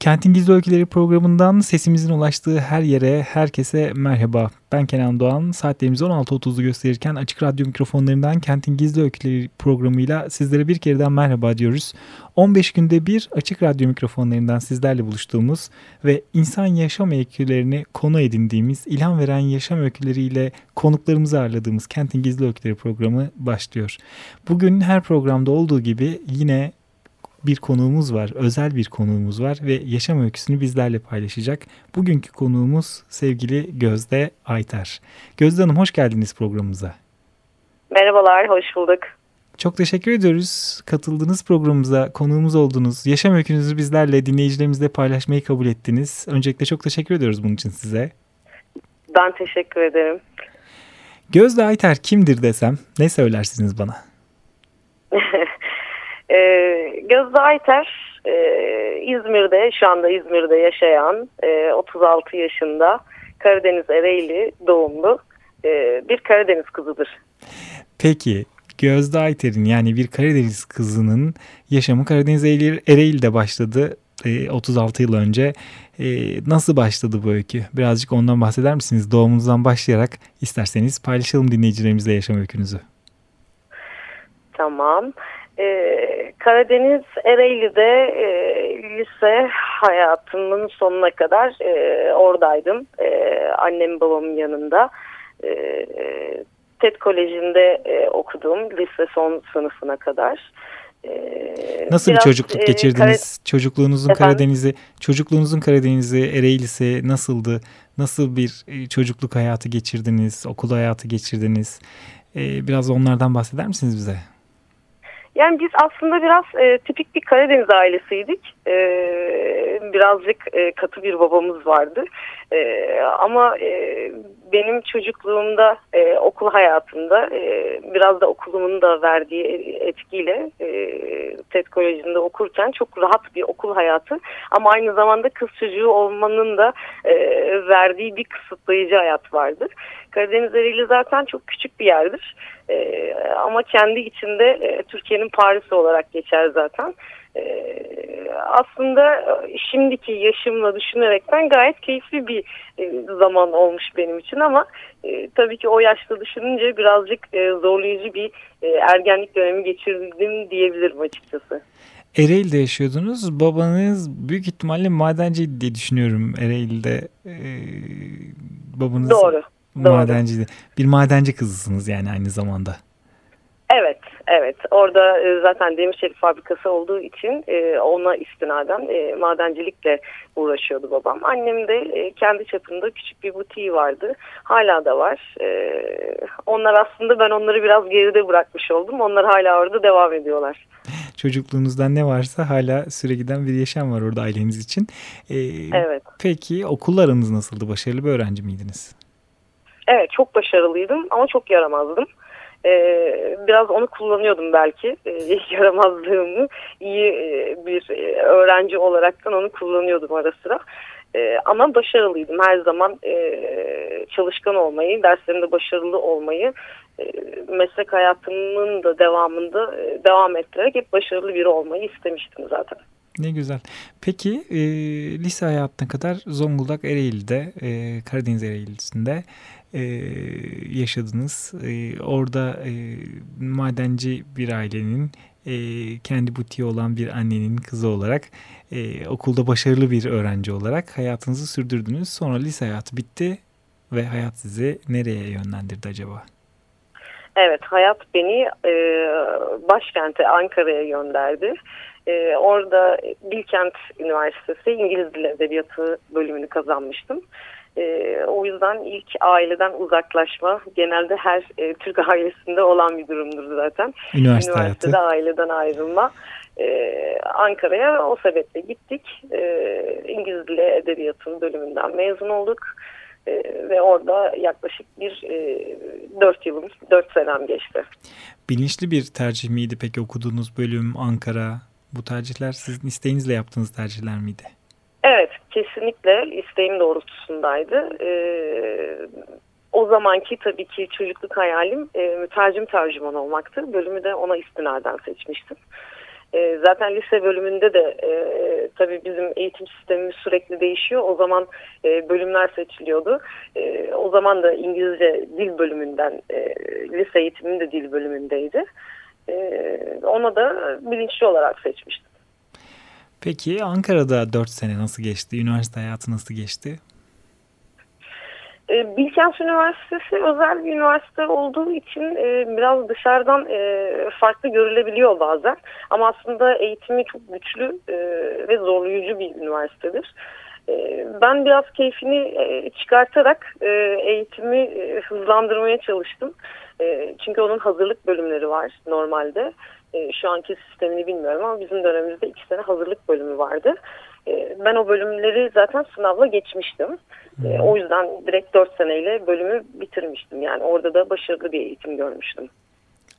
Kentin Gizli Öyküleri programından sesimizin ulaştığı her yere, herkese merhaba. Ben Kenan Doğan. Saatlerimiz 16.30'u gösterirken Açık Radyo mikrofonlarından Kentin Gizli Öyküleri programıyla sizlere bir kereden merhaba diyoruz. 15 günde bir Açık Radyo mikrofonlarından sizlerle buluştuğumuz ve insan yaşam öykülerini konu edindiğimiz, ilham veren yaşam öyküleriyle konuklarımızı ağırladığımız Kentin Gizli Öyküleri programı başlıyor. Bugün her programda olduğu gibi yine bir konuğumuz var, özel bir konuğumuz var ve yaşam öyküsünü bizlerle paylaşacak. Bugünkü konuğumuz sevgili Gözde Aytar. Gözde Hanım hoş geldiniz programımıza. Merhabalar, hoş bulduk. Çok teşekkür ediyoruz katıldığınız programımıza, konuğumuz oldunuz. Yaşam öykünüzü bizlerle, dinleyicilerimizle paylaşmayı kabul ettiniz. Öncelikle çok teşekkür ediyoruz bunun için size. Ben teşekkür ederim. Gözde Aytar kimdir desem ne söylersiniz bana? Ee, Gözde Ayter e, İzmir'de şu anda İzmir'de yaşayan e, 36 yaşında Karadeniz Ereğli doğumlu e, bir Karadeniz kızıdır. Peki Gözde Ayter'in yani bir Karadeniz kızının yaşamı Karadeniz Ereğli'de başladı. 36 yıl önce nasıl başladı bu öykü? Birazcık ondan bahseder misiniz? Doğumunuzdan başlayarak isterseniz paylaşalım dinleyicilerimizle yaşam öykünüzü. Tamam. Ee, Karadeniz Ereğli'de e, lise hayatımın sonuna kadar e, oradaydım. E, annem babamın yanında. E, TED Koleji'nde e, okudum lise son sınıfına kadar. E, Nasıl biraz, bir çocukluk geçirdiniz? E, Çocukluğunuzun Karadeniz'i, çocukluğunuzun Karadeniz'i, Ereğli'si nasıldı? Nasıl bir e, çocukluk hayatı geçirdiniz? Okul hayatı geçirdiniz? E, biraz onlardan bahseder misiniz bize? Yani biz aslında biraz e, tipik bir Karadeniz ailesiydik. E, birazcık e, katı bir babamız vardı. E, ama e, benim çocukluğumda, e, okul hayatımda e, biraz da okulumun da verdiği etkiyle e, TED Koleji'nde okurken çok rahat bir okul hayatı. Ama aynı zamanda kız çocuğu olmanın da e, verdiği bir kısıtlayıcı hayat vardı. Karadeniz Ereğli zaten çok küçük bir yerdir. E, ama kendi içinde e, Türkiye'nin Paris'i olarak geçer zaten. E, aslında şimdiki yaşımla düşünerekten gayet keyifli bir e, zaman olmuş benim için ama e, tabii ki o yaşta düşününce birazcık e, zorlayıcı bir e, ergenlik dönemi geçirdim diyebilirim açıkçası. Ereğli'de yaşıyordunuz. Babanız büyük ihtimalle madenci diye düşünüyorum Ereğli'de. E, babanız Doğru. Madenci. Bir madenci kızısınız yani aynı zamanda. Evet, evet. Orada e, zaten demir çelik fabrikası olduğu için e, ona istinaden e, madencilikle uğraşıyordu babam. Annem de kendi çapında küçük bir butiği vardı. Hala da var. Onlar aslında ben onları biraz geride bırakmış oldum. Onlar hala orada devam ediyorlar. Çocukluğunuzdan ne varsa hala süre giden bir yaşam var orada aileniz için. evet. Peki okullarınız nasıldı? Başarılı bir öğrenci miydiniz? Evet çok başarılıydım ama çok yaramazdım. Ee, biraz onu kullanıyordum belki ee, yaramazlığımı iyi e, bir e, öğrenci olaraktan onu kullanıyordum ara sıra. Ee, ama başarılıydım her zaman e, çalışkan olmayı, derslerimde başarılı olmayı, e, meslek hayatımın da devamında e, devam ettirerek hep başarılı biri olmayı istemiştim zaten. Ne güzel. Peki e, lise hayatına kadar Zonguldak Ereğli'de, e, Karadeniz Ereğli'sinde e, yaşadınız. E, orada e, madenci bir ailenin e, kendi butiği olan bir annenin kızı olarak e, okulda başarılı bir öğrenci olarak hayatınızı sürdürdünüz. Sonra lise hayatı bitti ve hayat sizi nereye yönlendirdi acaba? Evet, hayat beni e, başkente Ankara'ya gönderdi. E, orada Bilkent Üniversitesi İngiliz Dil Edebiyatı bölümünü kazanmıştım. E, o yüzden ilk aileden uzaklaşma genelde her e, Türk ailesinde olan bir durumdur zaten. Üniversite Üniversitede hayatı. aileden ayrılma. E, Ankara'ya o sebeple gittik. E, İngiliz Dili Edebiyatı bölümünden mezun olduk. E, ve orada yaklaşık bir e, 4 yılım, 4 senem geçti. Bilinçli bir tercih miydi peki okuduğunuz bölüm Ankara? Bu tercihler sizin isteğinizle yaptığınız tercihler miydi? Kesinlikle isteğim doğrultusundaydı. Ee, o zamanki tabii ki çocukluk hayalim e, mütercim tercüman olmaktı. Bölümü de ona istinaden seçmiştim. E, zaten lise bölümünde de e, tabii bizim eğitim sistemimiz sürekli değişiyor. O zaman e, bölümler seçiliyordu. E, o zaman da İngilizce dil bölümünden, e, lise eğitimim de dil bölümündeydi. E, ona da bilinçli olarak seçmiştim. Peki Ankara'da 4 sene nasıl geçti? Üniversite hayatı nasıl geçti? E, Bilkent Üniversitesi özel bir üniversite olduğu için e, biraz dışarıdan e, farklı görülebiliyor bazen. Ama aslında eğitimi çok güçlü ve zorlayıcı bir üniversitedir. Ben biraz keyfini çıkartarak eğitimi hızlandırmaya çalıştım. Çünkü onun hazırlık bölümleri var normalde. E, şu anki sistemini bilmiyorum ama bizim dönemimizde iki sene hazırlık bölümü vardı. E, ben o bölümleri zaten sınavla geçmiştim. E, o yüzden direkt dört seneyle bölümü bitirmiştim. Yani orada da başarılı bir eğitim görmüştüm.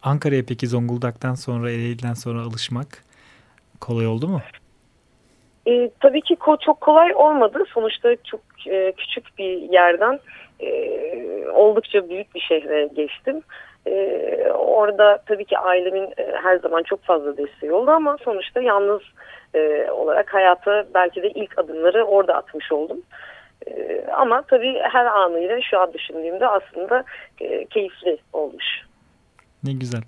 Ankara'ya peki Zonguldak'tan sonra Ereğli'den sonra alışmak kolay oldu mu? E, tabii ki ko çok kolay olmadı. Sonuçta çok e, küçük bir yerden e, oldukça büyük bir şehre geçtim. Ee, orada tabii ki ailemin e, her zaman çok fazla desteği oldu ama sonuçta yalnız e, olarak hayata belki de ilk adımları orada atmış oldum. E, ama tabii her anıyla şu an düşündüğümde aslında e, keyifli olmuş. Ne güzel.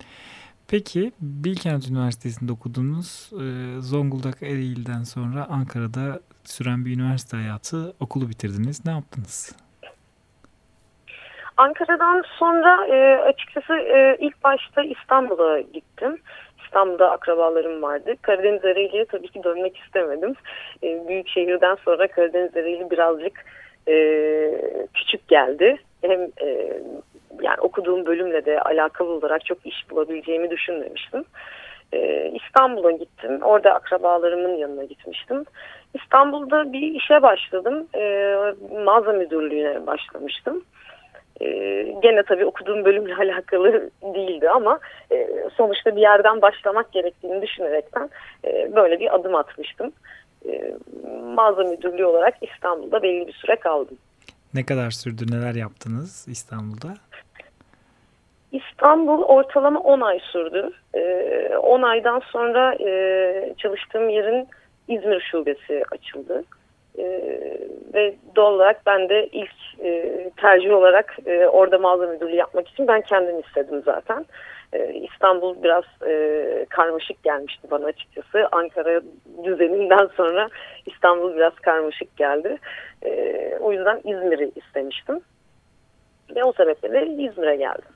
Peki Bilkent Üniversitesi'nde okudunuz. E, Zonguldak Ereğli'den sonra Ankara'da süren bir üniversite hayatı okulu bitirdiniz. Ne yaptınız? Ankara'dan sonra e, açıkçası e, ilk başta İstanbul'a gittim. İstanbul'da akrabalarım vardı. Karadeniz Ereğli'ye tabii ki dönmek istemedim. E, büyük şehirden sonra Karadeniz Ereğli birazcık e, küçük geldi. Hem e, yani okuduğum bölümle de alakalı olarak çok iş bulabileceğimi düşünmemiştim. E, İstanbul'a gittim. Orada akrabalarımın yanına gitmiştim. İstanbul'da bir işe başladım. E, mağaza müdürlüğüne başlamıştım. E, gene tabii okuduğum bölümle alakalı değildi ama e, sonuçta bir yerden başlamak gerektiğini düşünerekten e, böyle bir adım atmıştım. E, mağaza müdürlüğü olarak İstanbul'da belli bir süre kaldım. Ne kadar sürdü, neler yaptınız İstanbul'da? İstanbul ortalama 10 ay sürdü. E, 10 aydan sonra e, çalıştığım yerin İzmir şubesi açıldı. E, ve doğal olarak ben de ilk e, tercih olarak e, orada mağaza müdürlüğü yapmak için ben kendim istedim zaten. E, İstanbul biraz e, karmaşık gelmişti bana açıkçası. Ankara düzeninden sonra İstanbul biraz karmaşık geldi. E, o yüzden İzmir'i istemiştim. Ve o sebeple de İzmir'e geldim.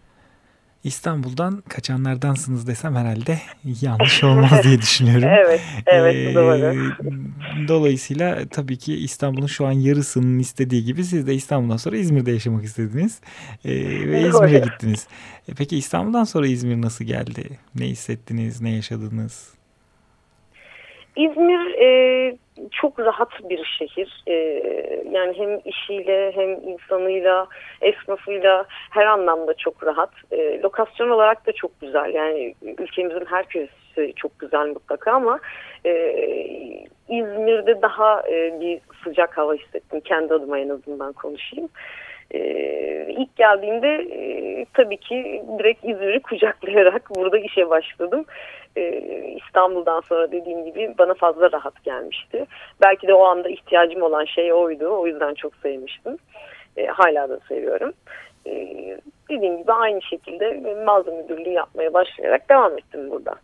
İstanbul'dan kaçanlardansınız desem herhalde yanlış olmaz diye düşünüyorum. evet, evet ee, doğru. Dolayısıyla tabii ki İstanbul'un şu an yarısının istediği gibi siz de İstanbul'dan sonra İzmir'de yaşamak istediniz ee, ve İzmir'e gittiniz. E, peki İstanbul'dan sonra İzmir nasıl geldi? Ne hissettiniz, ne yaşadınız? İzmir e, çok rahat bir şehir. E, yani hem işiyle hem insanıyla, esnafıyla her anlamda çok rahat. E, lokasyon olarak da çok güzel. Yani ülkemizin her köşesi çok güzel mutlaka ama e, İzmir'de daha e, bir sıcak hava hissettim. Kendi adıma en azından konuşayım. Ee, ilk geldiğimde e, tabii ki direkt İzmir'i kucaklayarak burada işe başladım. Ee, İstanbul'dan sonra dediğim gibi bana fazla rahat gelmişti. Belki de o anda ihtiyacım olan şey oydu. O yüzden çok sevmiştim. Ee, hala da seviyorum. Dediğim gibi aynı şekilde mağaza müdürlüğü yapmaya başlayarak devam ettim burada.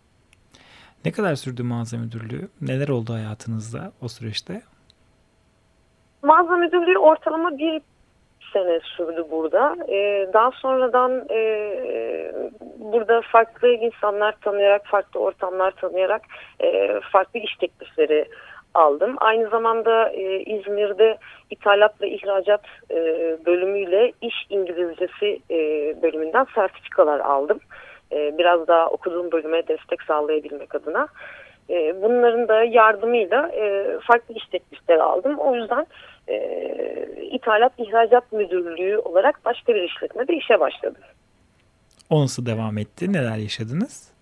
Ne kadar sürdü mağaza müdürlüğü? Neler oldu hayatınızda o süreçte? Mağaza müdürlüğü ortalama bir sene sürdü burada. E, daha sonradan e, burada farklı insanlar tanıyarak, farklı ortamlar tanıyarak e, farklı iş teklifleri aldım. Aynı zamanda e, İzmir'de ithalat ve ihracat e, bölümüyle iş İngilizcesi e, bölümünden sertifikalar aldım. E, biraz daha okuduğum bölüme destek sağlayabilmek adına. E, bunların da yardımıyla e, farklı iş teklifleri aldım. O yüzden ithalat ihracat müdürlüğü olarak başka bir işletmede işe başladım. O nasıl devam etti? Neler yaşadınız?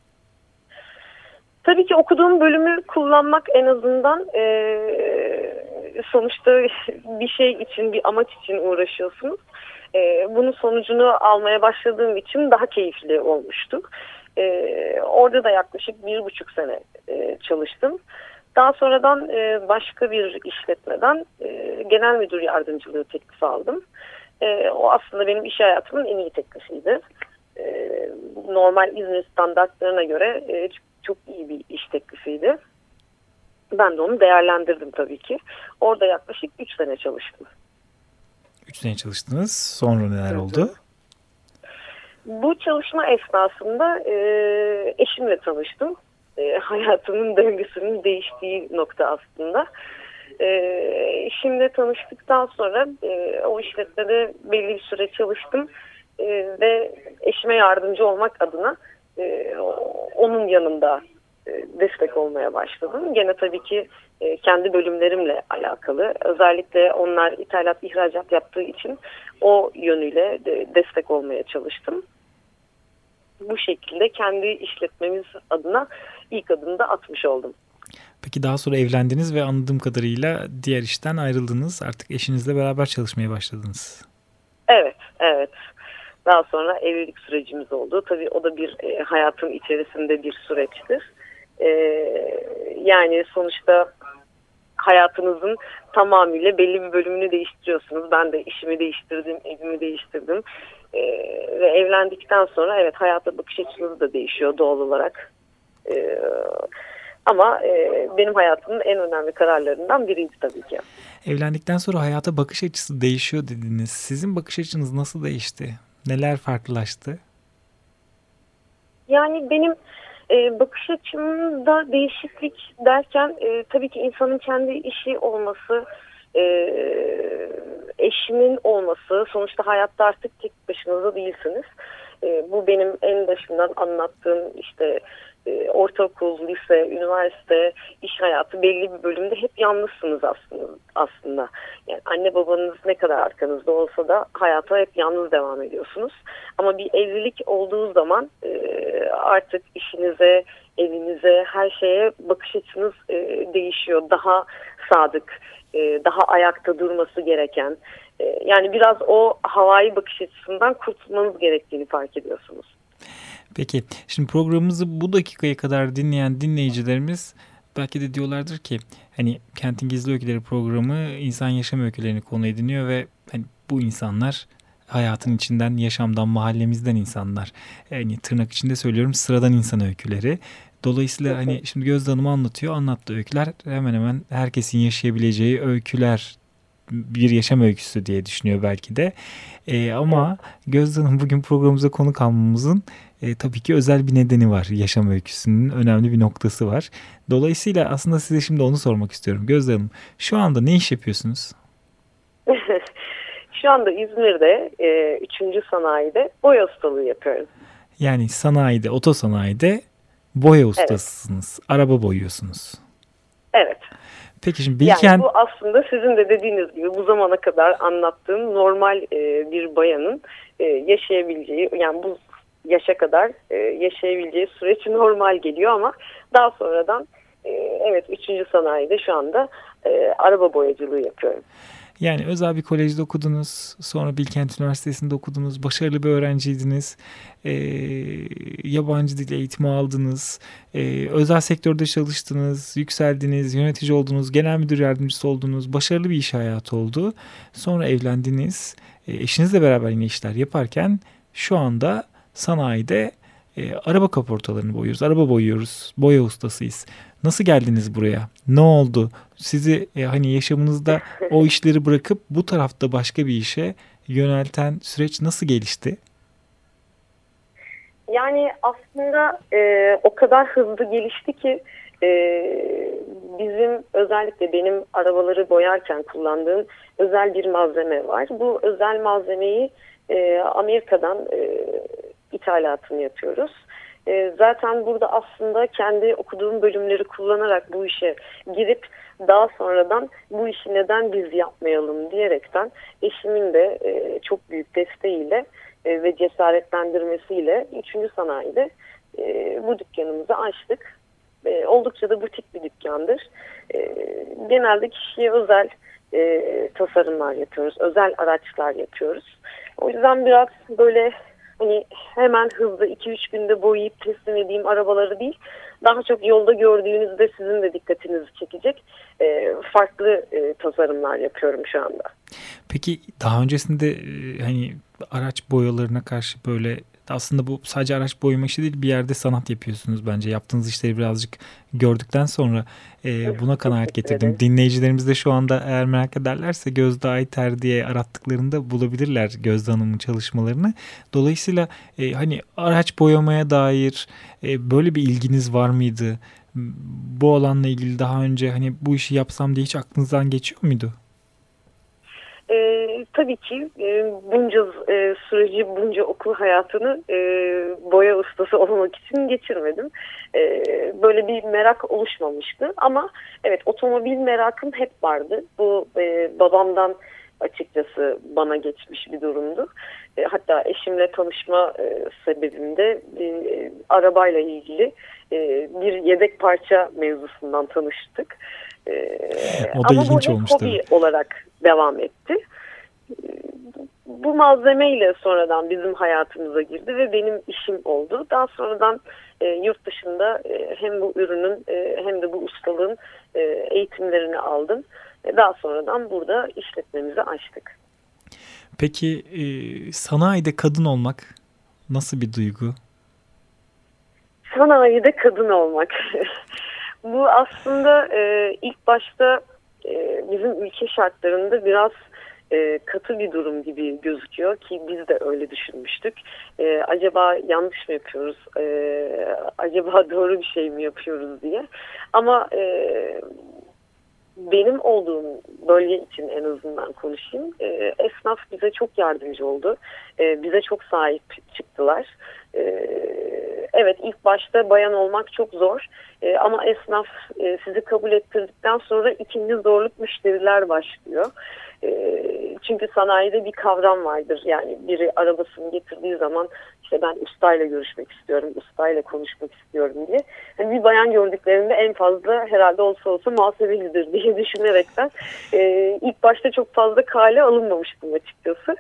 Tabii ki okuduğum bölümü kullanmak en azından e, sonuçta bir şey için, bir amaç için uğraşıyorsunuz. E, bunun sonucunu almaya başladığım için daha keyifli olmuştu. E, orada da yaklaşık bir buçuk sene e, çalıştım. Daha sonradan e, başka bir işletmeden e, genel müdür yardımcılığı teklifi aldım. E, o aslında benim iş hayatımın en iyi teklifiydi. E, normal İzmir standartlarına göre e, çok iyi bir iş teklifiydi. Ben de onu değerlendirdim tabii ki. Orada yaklaşık 3 sene çalıştım. 3 sene çalıştınız. Sonra neler oldu? Bu çalışma esnasında e, eşimle tanıştım. E, hayatımın döngüsünün değiştiği nokta aslında. E, eşimle tanıştıktan sonra e, o işletmede belli bir süre çalıştım. E, ve eşime yardımcı olmak adına e, onun yanında e, destek olmaya başladım. Gene tabii ki e, kendi bölümlerimle alakalı. Özellikle onlar ithalat, ihracat yaptığı için o yönüyle de destek olmaya çalıştım. Bu şekilde kendi işletmemiz adına ilk adımı da atmış oldum. Peki daha sonra evlendiniz ve anladığım kadarıyla diğer işten ayrıldınız. Artık eşinizle beraber çalışmaya başladınız. Evet, evet. Daha sonra evlilik sürecimiz oldu. Tabii o da bir e, hayatın içerisinde bir süreçtir. E, yani sonuçta hayatınızın tamamıyla belli bir bölümünü değiştiriyorsunuz. Ben de işimi değiştirdim, evimi değiştirdim. E, ve evlendikten sonra evet hayata bakış açınız da değişiyor doğal olarak. E, ama e, benim hayatımın en önemli kararlarından biriydi tabii ki. Evlendikten sonra hayata bakış açısı değişiyor dediniz. Sizin bakış açınız nasıl değişti? Neler farklılaştı? Yani benim e, bakış açımda değişiklik derken e, tabii ki insanın kendi işi olması, e, eşinin olması, sonuçta hayatta artık tek başınıza değilsiniz. E, bu benim en başından anlattığım işte e, ortaokul, lise, üniversite, iş hayatı belli bir bölümde hep yalnızsınız aslında. aslında. Yani anne babanız ne kadar arkanızda olsa da hayata hep yalnız devam ediyorsunuz. Ama bir evlilik olduğu zaman e, artık işinize, evinize, her şeye bakış açınız e, değişiyor. Daha sadık, e, daha ayakta durması gereken, e, yani biraz o havai bakış açısından kurtulmanız gerektiğini fark ediyorsunuz. Peki şimdi programımızı bu dakikaya kadar dinleyen dinleyicilerimiz belki de diyorlardır ki hani Kentin Gizli Öyküleri programı insan yaşam öykülerini konu ediniyor ve hani bu insanlar hayatın içinden, yaşamdan, mahallemizden insanlar. Yani tırnak içinde söylüyorum sıradan insan öyküleri. Dolayısıyla hani şimdi Gözde Hanım anlatıyor. Anlattığı öyküler hemen hemen herkesin yaşayabileceği öyküler bir yaşam öyküsü diye düşünüyor belki de. E, ama Gözde Hanım bugün programımıza konu kalmamızın e, tabii ki özel bir nedeni var. Yaşam öyküsünün önemli bir noktası var. Dolayısıyla aslında size şimdi onu sormak istiyorum. Gözde Hanım şu anda ne iş yapıyorsunuz? şu anda İzmir'de e, 3. sanayide boya ustalığı yapıyorum. Yani sanayide, otosanayide boya ustasısınız. Evet. Araba boyuyorsunuz. Evet. Peki şimdi Bilken... Yani bu aslında sizin de dediğiniz gibi bu zamana kadar anlattığım normal e, bir bayanın e, yaşayabileceği yani bu yaşa kadar e, yaşayabileceği süreç normal geliyor ama daha sonradan e, evet 3. sanayide şu anda e, araba boyacılığı yapıyorum. Yani özel bir kolejde okudunuz, sonra Bilkent Üniversitesi'nde okudunuz, başarılı bir öğrenciydiniz, e, yabancı dil eğitimi aldınız, e, özel sektörde çalıştınız, yükseldiniz, yönetici oldunuz, genel müdür yardımcısı oldunuz, başarılı bir iş hayatı oldu. Sonra evlendiniz, e, eşinizle beraber yine işler yaparken şu anda sanayide e, araba kaportalarını boyuyoruz, araba boyuyoruz, boya ustasıyız. Nasıl geldiniz buraya? Ne oldu? Sizi e, hani yaşamınızda o işleri bırakıp bu tarafta başka bir işe yönelten süreç nasıl gelişti? Yani aslında e, o kadar hızlı gelişti ki e, bizim özellikle benim arabaları boyarken kullandığım özel bir malzeme var. Bu özel malzemeyi e, Amerika'dan e, ithalatını yapıyoruz. E, zaten burada aslında kendi okuduğum bölümleri kullanarak bu işe girip daha sonradan bu işi neden biz yapmayalım diyerekten eşimin de e, çok büyük desteğiyle e, ve cesaretlendirmesiyle 3. sanayide e, bu dükkanımızı açtık. Oldukça da butik bir dükkandır. Genelde kişiye özel tasarımlar yapıyoruz, özel araçlar yapıyoruz. O yüzden biraz böyle hani hemen hızlı 2-3 günde boyayıp teslim edeyim arabaları değil. Daha çok yolda gördüğünüzde sizin de dikkatinizi çekecek e, farklı e, tasarımlar yapıyorum şu anda. Peki daha öncesinde e, hani araç boyalarına karşı böyle aslında bu sadece araç boyama işi değil bir yerde sanat yapıyorsunuz bence. Yaptığınız işleri birazcık gördükten sonra e, buna kanaat getirdim. Dinleyicilerimiz de şu anda eğer merak ederlerse Gözde Ayter diye arattıklarında bulabilirler Gözde Hanım'ın çalışmalarını. Dolayısıyla e, hani araç boyamaya dair e, böyle bir ilginiz var mıydı? Bu alanla ilgili daha önce hani bu işi yapsam diye hiç aklınızdan geçiyor muydu? E, tabii ki e, bunca e, süreci, bunca okul hayatını e, boya ustası olmak için geçirmedim. E, böyle bir merak oluşmamıştı. Ama evet otomobil merakım hep vardı. Bu e, babamdan açıkçası bana geçmiş bir durumdu. E, hatta eşimle tanışma e, sebebimde e, arabayla ilgili e, bir yedek parça mevzusundan tanıştık. E, o da ama ilginç olmuş hobi olarak devam etti bu malzemeyle sonradan bizim hayatımıza girdi ve benim işim oldu. Daha sonradan e, yurt dışında e, hem bu ürünün e, hem de bu ustalığın e, eğitimlerini aldım. E, daha sonradan burada işletmemizi açtık. Peki e, sanayide kadın olmak nasıl bir duygu? Sanayide kadın olmak. bu aslında e, ilk başta e, bizim ülke şartlarında biraz e, katı bir durum gibi gözüküyor ki biz de öyle düşünmüştük. E, acaba yanlış mı yapıyoruz? Acaba doğru bir şey mi yapıyoruz diye. Ama benim olduğum bölge için en azından konuşayım. Esnaf bize çok yardımcı oldu. Bize çok sahip çıktılar. E, evet ilk başta bayan olmak çok zor. E, ama esnaf e, sizi kabul ettirdikten sonra ikinci zorluk müşteriler başlıyor. Ee, çünkü sanayide bir kavram vardır. Yani biri arabasını getirdiği zaman işte ben ustayla görüşmek istiyorum, ustayla konuşmak istiyorum diye. Hani bir bayan gördüklerinde en fazla herhalde olsa olsa muhasebelidir diye düşünerekten e, ilk başta çok fazla kale alınmamıştım açıkçası.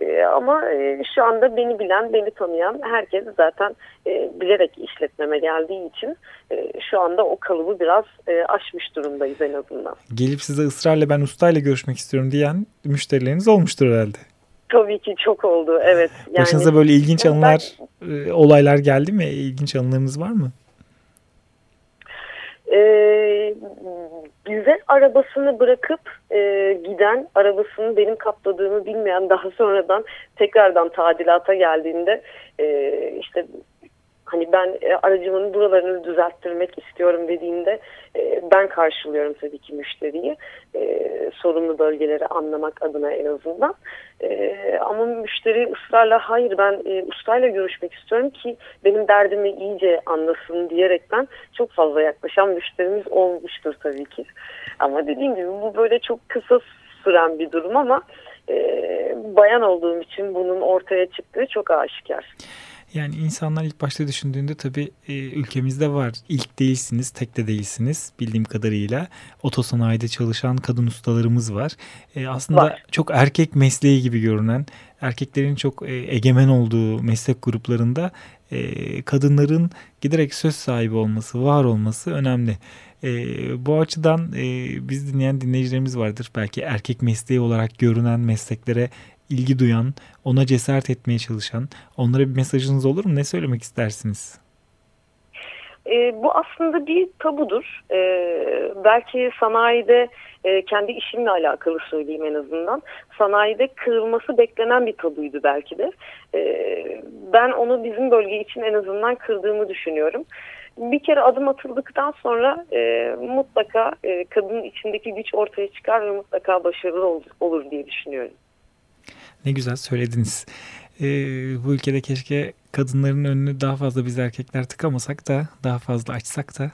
E, ama e, şu anda beni bilen, beni tanıyan herkes zaten e, bilerek işletmeme geldiği için e, şu anda o kalıbı biraz e, aşmış durumdayız en azından. Gelip size ısrarla ben ustayla görüşmek istiyorum diyen müşterileriniz olmuştur herhalde. Tabii ki çok oldu evet. Yani, Başınıza böyle ilginç anılar, ben, olaylar geldi mi? İlginç anılarınız var mı? Ee, bize arabasını bırakıp e, giden, arabasını benim kapladığımı bilmeyen daha sonradan tekrardan tadilata geldiğinde e, işte hani ben e, aracımın buralarını düzelttirmek istiyorum dediğinde e, ben karşılıyorum tabii ki müşteriyi e, sorunlu bölgeleri anlamak adına en azından e, ama müşteri ısrarla hayır ben e, ustayla görüşmek istiyorum ki benim derdimi iyice anlasın diyerekten çok fazla yaklaşan müşterimiz olmuştur tabii ki ama dediğim gibi bu böyle çok kısa süren bir durum ama e, bayan olduğum için bunun ortaya çıktığı çok aşikar. Yani insanlar ilk başta düşündüğünde tabii e, ülkemizde var. İlk değilsiniz, tek de değilsiniz bildiğim kadarıyla. Otosanayide çalışan kadın ustalarımız var. E, aslında var. çok erkek mesleği gibi görünen, erkeklerin çok e, egemen olduğu meslek gruplarında e, kadınların giderek söz sahibi olması, var olması önemli. E, bu açıdan e, biz dinleyen dinleyicilerimiz vardır. Belki erkek mesleği olarak görünen mesleklere ilgi duyan, ona cesaret etmeye çalışan, onlara bir mesajınız olur mu? Ne söylemek istersiniz? E, bu aslında bir tabudur. E, belki sanayide e, kendi işimle alakalı söyleyeyim en azından. Sanayide kırılması beklenen bir tabuydu belki de. E, ben onu bizim bölge için en azından kırdığımı düşünüyorum. Bir kere adım atıldıktan sonra e, mutlaka e, kadının içindeki güç ortaya çıkar ve mutlaka başarılı ol, olur diye düşünüyorum. Ne güzel söylediniz. e, bu ülkede keşke kadınların önünü daha fazla biz erkekler tıkamasak da daha fazla açsak da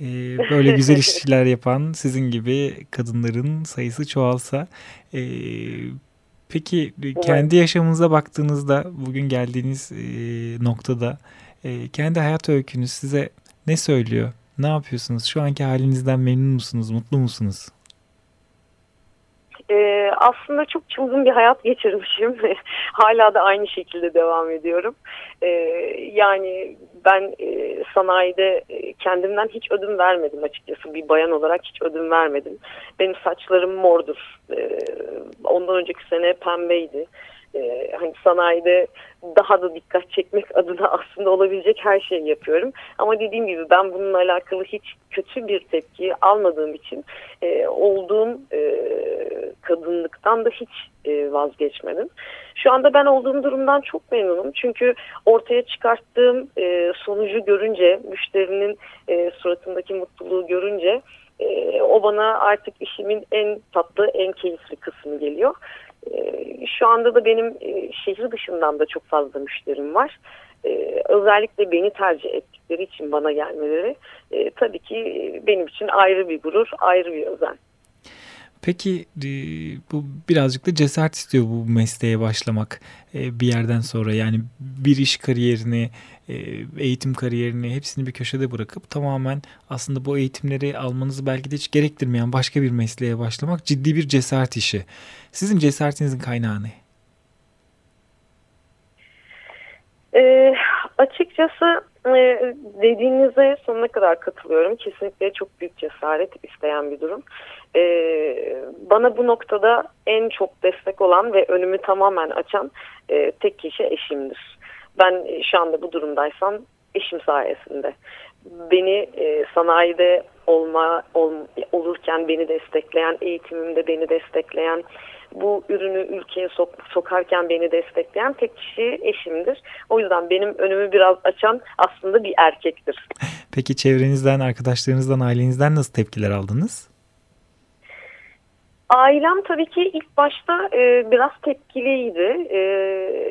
e, böyle güzel işler yapan sizin gibi kadınların sayısı çoğalsa. E, peki kendi yaşamınıza baktığınızda bugün geldiğiniz e, noktada e, kendi hayat öykünüz size ne söylüyor? Ne yapıyorsunuz? Şu anki halinizden memnun musunuz? Mutlu musunuz? Ee, aslında çok çılgın bir hayat geçirmişim. Hala da aynı şekilde devam ediyorum. Ee, yani ben e, sanayide e, kendimden hiç ödün vermedim açıkçası. Bir bayan olarak hiç ödün vermedim. Benim saçlarım mordur. Ee, ondan önceki sene pembeydi e, hani sanayide daha da dikkat çekmek adına aslında olabilecek her şeyi yapıyorum. Ama dediğim gibi ben bununla alakalı hiç kötü bir tepki almadığım için e, olduğum e, kadınlıktan da hiç e, vazgeçmedim. Şu anda ben olduğum durumdan çok memnunum. Çünkü ortaya çıkarttığım e, sonucu görünce, müşterinin e, suratındaki mutluluğu görünce e, o bana artık işimin en tatlı, en keyifli kısmı geliyor. Ee, şu anda da benim e, şehir dışından da çok fazla müşterim var. Ee, özellikle beni tercih ettikleri için bana gelmeleri e, tabii ki benim için ayrı bir gurur, ayrı bir özen. Peki e, bu birazcık da cesaret istiyor bu mesleğe başlamak bir yerden sonra. Yani bir iş kariyerini, eğitim kariyerini hepsini bir köşede bırakıp tamamen aslında bu eğitimleri almanızı belki de hiç gerektirmeyen başka bir mesleğe başlamak ciddi bir cesaret işi. Sizin cesaretinizin kaynağı ne? E, açıkçası e, dediğinize sonuna kadar katılıyorum. Kesinlikle çok büyük cesaret isteyen bir durum. E, bana bu noktada en çok destek olan ve önümü tamamen açan e, tek kişi eşimdir. Ben şu anda bu durumdaysam eşim sayesinde. Beni e, sanayide olma ol, olurken beni destekleyen, eğitimimde beni destekleyen, bu ürünü ülkeye sok sokarken beni destekleyen tek kişi eşimdir. O yüzden benim önümü biraz açan aslında bir erkektir. Peki çevrenizden, arkadaşlarınızdan, ailenizden nasıl tepkiler aldınız? Ailem tabii ki ilk başta e, biraz tepkiliydi. E,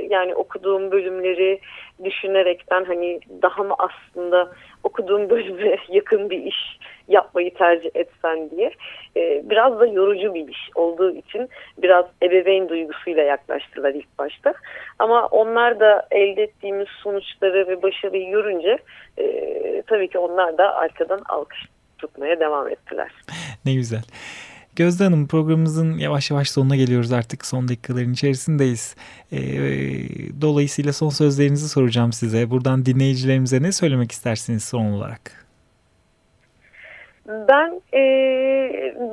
yani okuduğum bölümleri düşünerekten hani daha mı aslında okuduğum bölüme yakın bir iş yapmayı tercih etsen diye. E, biraz da yorucu bir iş olduğu için biraz ebeveyn duygusuyla yaklaştılar ilk başta. Ama onlar da elde ettiğimiz sonuçları ve başarıyı görünce e, tabii ki onlar da arkadan alkış tutmaya devam ettiler. Ne güzel. Gözde Hanım programımızın yavaş yavaş sonuna geliyoruz artık. Son dakikaların içerisindeyiz. E, dolayısıyla son sözlerinizi soracağım size. Buradan dinleyicilerimize ne söylemek istersiniz son olarak? Ben e,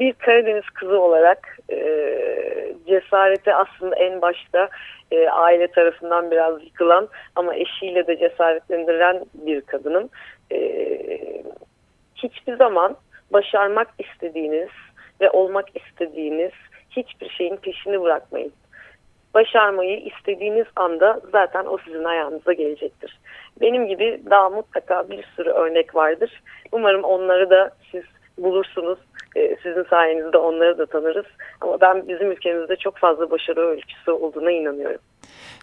bir Karadeniz kızı olarak e, cesareti aslında en başta e, aile tarafından biraz yıkılan ama eşiyle de cesaretlendirilen bir kadınım. E, hiçbir zaman başarmak istediğiniz ve olmak istediğiniz hiçbir şeyin peşini bırakmayın. Başarmayı istediğiniz anda zaten o sizin ayağınıza gelecektir. Benim gibi daha mutlaka bir sürü örnek vardır. Umarım onları da siz bulursunuz. Ee, sizin sayenizde onları da tanırız. Ama ben bizim ülkemizde çok fazla başarı ölçüsü olduğuna inanıyorum.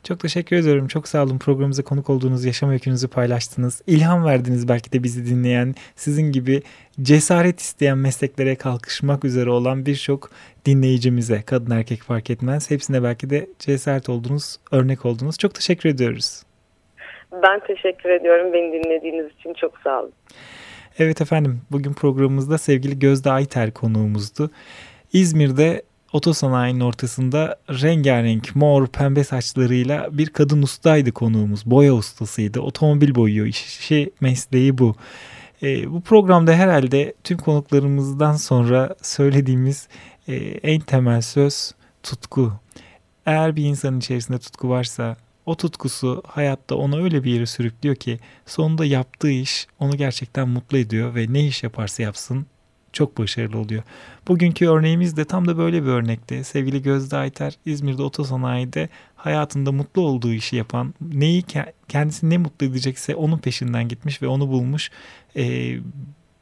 Çok teşekkür ediyorum. Çok sağ olun. Programımıza konuk olduğunuz, yaşam öykünüzü paylaştınız. İlham verdiniz belki de bizi dinleyen, sizin gibi cesaret isteyen mesleklere kalkışmak üzere olan birçok dinleyicimize, kadın erkek fark etmez. Hepsine belki de cesaret oldunuz, örnek oldunuz. Çok teşekkür ediyoruz. Ben teşekkür ediyorum. Beni dinlediğiniz için çok sağ olun. Evet efendim, bugün programımızda sevgili Gözde Ayter konuğumuzdu. İzmir'de otosanayinin ortasında rengarenk mor pembe saçlarıyla bir kadın ustaydı konuğumuz. Boya ustasıydı. Otomobil boyuyor. İşi mesleği bu. E, bu programda herhalde tüm konuklarımızdan sonra söylediğimiz e, en temel söz tutku. Eğer bir insanın içerisinde tutku varsa o tutkusu hayatta onu öyle bir yere sürüklüyor ki sonunda yaptığı iş onu gerçekten mutlu ediyor ve ne iş yaparsa yapsın çok başarılı oluyor. Bugünkü örneğimiz de tam da böyle bir örnekti. Sevgili Gözde Ayter İzmir'de otosanayide hayatında mutlu olduğu işi yapan, neyi kendisini ne mutlu edecekse onun peşinden gitmiş ve onu bulmuş. Ee,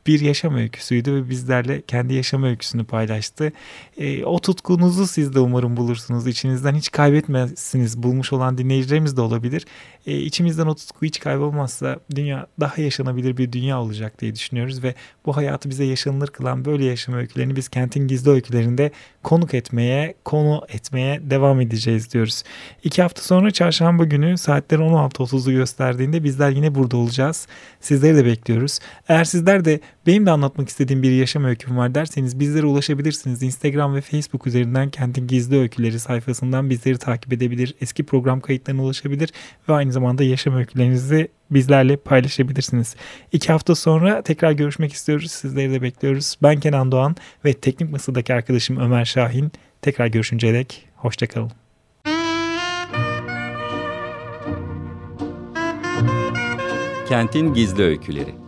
bir yaşam öyküsüydü ve bizlerle kendi yaşam öyküsünü paylaştı. E, o tutkunuzu siz de umarım bulursunuz. İçinizden hiç kaybetmezsiniz. Bulmuş olan dinleyicilerimiz de olabilir. E, içimizden o tutku hiç kaybolmazsa dünya daha yaşanabilir bir dünya olacak diye düşünüyoruz ve bu hayatı bize yaşanılır kılan böyle yaşam öykülerini biz kentin gizli öykülerinde konuk etmeye, konu etmeye devam edeceğiz diyoruz. İki hafta sonra çarşamba günü saatler 16.30'u gösterdiğinde bizler yine burada olacağız. Sizleri de bekliyoruz. Eğer sizler de benim de anlatmak istediğim bir yaşam öyküm var derseniz bizlere ulaşabilirsiniz. Instagram ve Facebook üzerinden Kentin Gizli Öyküleri sayfasından bizleri takip edebilir. Eski program kayıtlarına ulaşabilir ve aynı zamanda yaşam öykülerinizi bizlerle paylaşabilirsiniz. İki hafta sonra tekrar görüşmek istiyoruz. Sizleri de bekliyoruz. Ben Kenan Doğan ve teknik masadaki arkadaşım Ömer Şahin. Tekrar görüşünceye dek hoşçakalın. Kentin Gizli Öyküleri